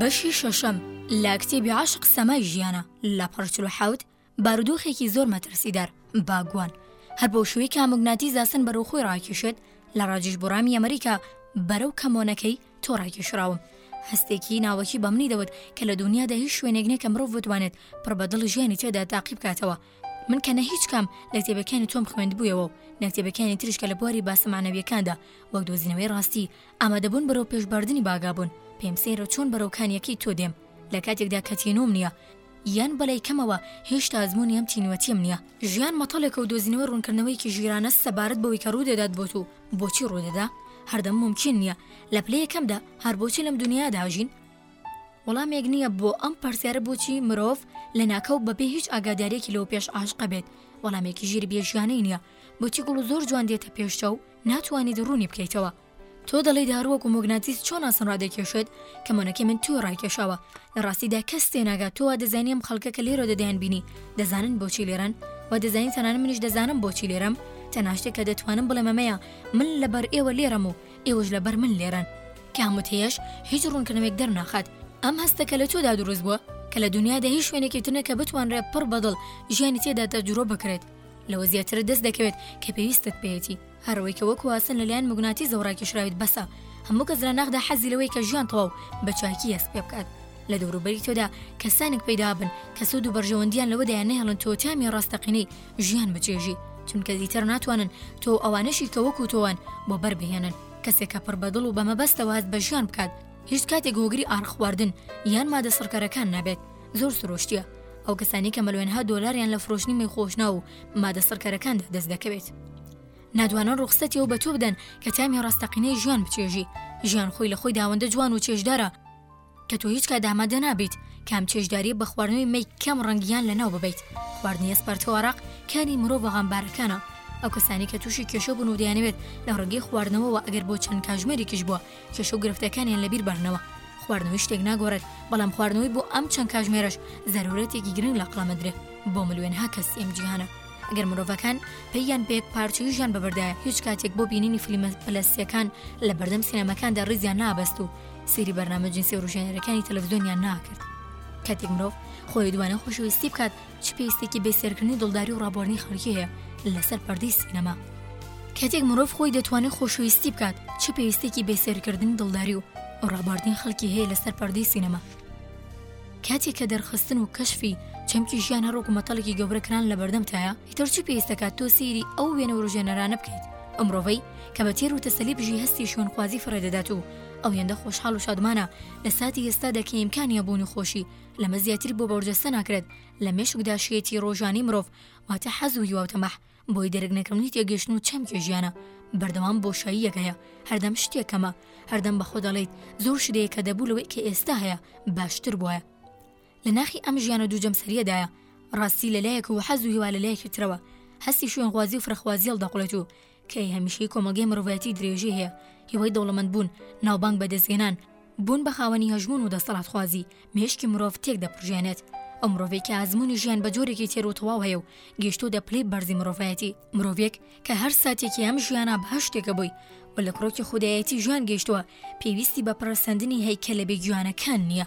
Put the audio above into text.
بەشی شەشەم لە کتێبی عاشق سەمای ژیانە لە پڕچل و حوت بارودۆخێکی زۆر مەترسیدار باگوان هەر بۆ شووی کامگناتی زاسن بەرەو خۆی ڕاکیشێت لە ڕاجیش بڕامی ئەمریکا بەرەو کەمۆنەکەی تۆ ڕاکیشراوم هەستێکی ناوەکی بەمنی دەوت کە لە دنیادا هیچ شوێنێک نەکە مرۆڤ بتوانێت پڕ بەدڵی ژیانی تێدا تاقی بکاتەوە من کە نە هیچ کام لە کتێبەکانی تۆم خوێندبوویەوە و نە کتێبەکانی تریش کە لە بواری باسە مەعنەوییەکاندا، وەک دۆزینەوەی ڕاستی، ئامادەبوون بەرەو پێشباردنی باگابوون، پێم سەیرە چۆن بەرەو کانییەکەی تۆ دێم، لە کاتێکدا کە تینووم نییە، یان بەلای کەمەوە هێشتا ئەزموونی ئەم تینووەتییەم نییە. ژیان مەتەڵێکە و دۆزینەوەی ڕوونکردنەوەیەکی ژیرانە سەبارەت بەوەی کە ڕوودەدات بۆت و بۆچی ڕوودەدا، هەردەم مومکین نییە. لە پلەی یەکەمدا، هەر بۆچی لەم دونیایەدا ئەژین؟ وەڵامێک نیە بۆ ئەم پەرسیارە بۆچی مرۆڤ لەناکاو بەبێ هیچ ئاگاداریەکی لەوە پێش عاشقە بێت وەڵامێکی ژیر بێژیانەی نیە بۆچی گوڵ زۆر جوان دێتە پێشتە و ناتوانیت ڕوونی بکەیتەوە تۆ دەڵێیت هەروەک و مۆگناتیس چۆن ئاسن ڕادەکێشێت کە مۆنەکەی من توێ ڕایکێشاوە لە ڕاستیدا کەس تێناگات تۆ وا دەزانی ئەم خەڵکە کە لێرەوە دەدەیان بینی دەزانن بۆچی لێرەن و دەزانین تەنانە منیش دەزانم بۆچی لێرەم تەناشتێک کە دەتوانم بڵێمەمەیە من لەبەر ئێوە لێرەم و ئێوەش لەبەر من لێرەن. کامت هەیەش هیچ ڕوونکردنەوەیەک دەرناخات. ئەم هەستە کە لە تۆدا دروست بووە کە لە دونیادا هیچ شوێنێکی تر نیە کە بتوانرێت پڕ بە دڵ ژیانی تێدا تەجرۆ بکرێت. لەوە زیاترت دەست دەکەوێت کە پێویستت پێیەتی. هەر ئەوەی کە وەکو ئاسن لە لایەن موگناتیزەوە ڕاکێشراویت بەسە. هەموو کەس لە ناخدا حەزی لەوەیە کە ژیان تەواو بە چاکی هەست پێ بکات. لە دەوروبەری تۆدا کەسانێک پەیدا ئەبن کە سوود و بەرژەوەندییان لەوەدایە نەهێڵن تۆ تامی ڕاستەقینەی ژیان بچێژی چونکە دیتر ناتوانن تۆ ئەوانەشی کە وەکو تۆوان بۆ بەربهێنن کەسێکە پڕ بەدڵ و بەمەبەستەوەات بە ژیان بکات هیچ کاتێک هۆگری ئار خواردن یان مادە سڕکەرەکان نابێت زۆر سرۆشتیە ئەو کەسانی کە مەلوێنها دۆلاریان لە فرۆشتنی مەی خۆشنا و مادە سڕکەرەکاندا دەست دەکەوێت نادوانە ڕوخسەتی و بە تۆ بدەن کە تامی ڕاستەقینەی ژیان بچێژی ژیان خۆی لە خۆی داوەندە جوان و چێژدارە کە تۆ هیچ کات ئامادە نابیت کام چێژداری بە خواردنەوەی مەی کەم ڕەنگیان لە ناو ببەیت خواردنی ئەسپەرتۆ عراق کانی مرۆ بە غەمبارەکانە ئەو کەسانی کە تووشی کێشە بوون و دەیانەوێت لە ڕێگەی خواردنەوەەوە ئەگەر بۆ چەند کاژمێرێکیش بووە کێشە و گرفتەکانیان لەبیر بەرنەوە خواردنەوەی شتێک ناگۆڕێت بەڵام خواردنەوەی بۆ ئەم چەند کاژمێرەش زەرورەتێکی گرنگ لە قڵەمەدرێ بۆ ملوێن ها کەسی ئەم جیهانە ئەگەر مرۆڤەکان پێیان بێک پارچەیشیان بەبەردایە هیچ کاتێک بۆ بینینی فلیمە پلەسیەکان لە بەردەم سینەمەکاندا ڕیزیان نابەست و سەیری بەرنامە جنسی و ڕژێنەرەکانی تەلەڤزیۆنیان ناکرد کاتێک مرۆڤ خۆی دوانە خۆشەویستی بکات چ پێویستێکی بێسێرکردنی دڵداری و ڕابواردنی خەڵکی هەیە لەسەر پەردەی سینەما کاتێک مرۆڤ خۆی دەتوانێت خۆشەویستی بکات چ پێویستێکی بێسێرکردنی دڵداری و ڕابواردنی خەڵکی هەیە لەسەر پەردەی سینەما کاتێک کە دەرخستن و کەشفی چەمکی ژیان هەڕۆک و مەتەڵێکی گەورەکران لە بەردەمتایە ئیتر چی پێویستەکە تۆ سیری ئەو وێنە وروژێنەرانە بکەیت ئەمڕۆڤەی کە بە تێر و تەسەلی بژی هەستی شوێنخوازی فڕێدەدات و ئەویندە خۆشحاڵ و شادمانە لە ساتی ئێستادا کە ئیمکانیا بوون و خۆشی لەمە زیاتر بۆ بەوردەستە ناکرێت لە مێشکدا شێتی ڕۆژانی مرۆڤ واتە حەز و هیوا و تەمەح بۆی دەرک نەکردنی تێگەشتن و چەمکی ژیانە بەردەوام بۆشاییەک هەیە هەردەم شتێک کەمە هەردەم بە خۆ دەڵێیت زۆر شت هەیە کە دەبوو لەوەی کە ئێستا هەیە باشتر بووە لە ناخی ئەم ژیانە دوو جەمسەریەدایە ڕاستی لەلایەک و حەز و هیوا لەلایەکی ترەوە هەستی شوێنخوازی و فرەخوازی هەڵدەقڵێت و کەی هەمیشەی کۆمەڵگەی مرۆڤایەتی درێژەی هەیە، هیوای دەوڵەمەند بوون، ناوبانگ بەدەست هێنان، بوون بە خاوەنی هەژموون و دەسەڵات خوازی، مێشکی مرۆڤ تێک دەپرژێنێت. ئەو مرۆڤەی کە ئەزموونی ژیان بە جۆرێکی تێر و تەواو هەیە و گەیشتووتە پلەی بەرزی مرۆڤایەتی، مرۆڤێک کە هەر ساتێکی ئەم ژیانە بەهەشتێکە بۆی و لە کرۆکی خودایەتی ژیان گەیشتووە، پێویستی بە پەرەسەندنی هەیکەلە بێ گیانەکان نییە.